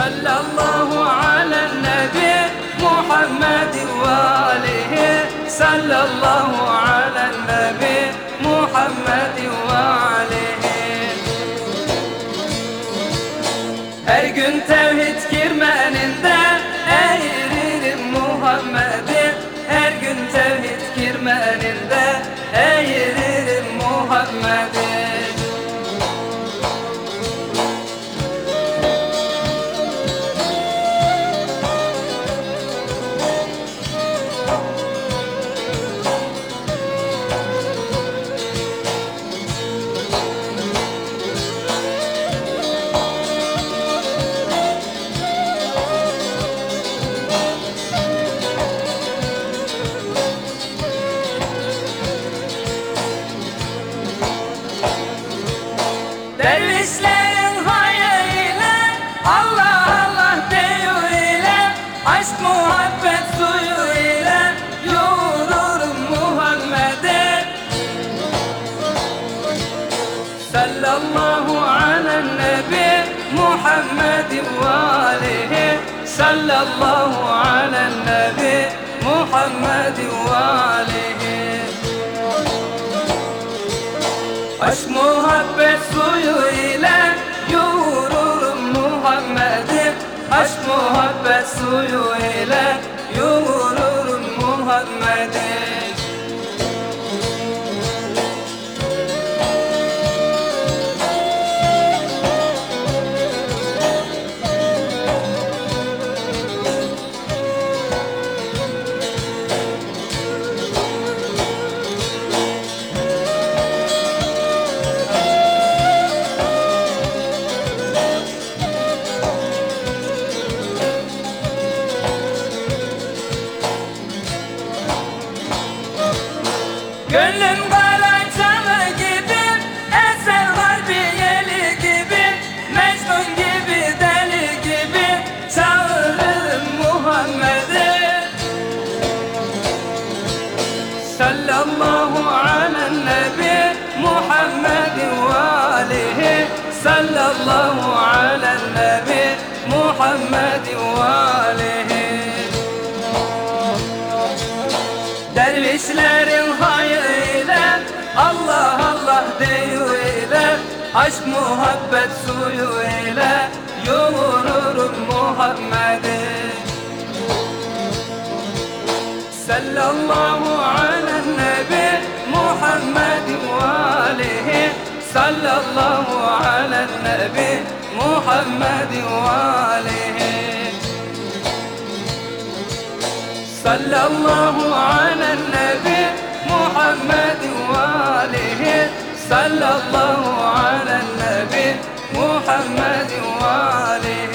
sallallahu ala nebi Muhammed ve alihi. Sallallahu ala nebi Muhammed ve Her gün tevhid kirmeninde eğririm Muhammed'i. Her gün tevhid kirmeninde eğririm Muhammed'i. Allah Allah diyor ile Aşk muhabbet suyu ile Yoğururum Muhammed'e Sallallahu ala nebi Muhammed ve alihi Sallallahu ala nebi Muhammed ve alihi Aşk suyu ile yoğururum Muhammed'i Sallallahu ala nebi Muhammed ve alihi. Sallallahu ala nebi Muhammed ve alihi. Dervişlerin hayırıyla Allah Allah deyu Aşk muhabbet suyu ile Yoğururum Muhammed'i Sallallahu صلى الله على النبي محمد وعليه. صلى الله على النبي محمد وعليه. صلى الله على النبي محمد وعليه.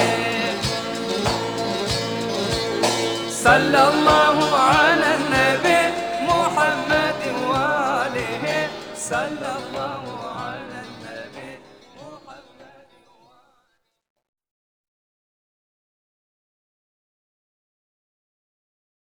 صلى الله على النبي محمد وعليه. صلى الله عليه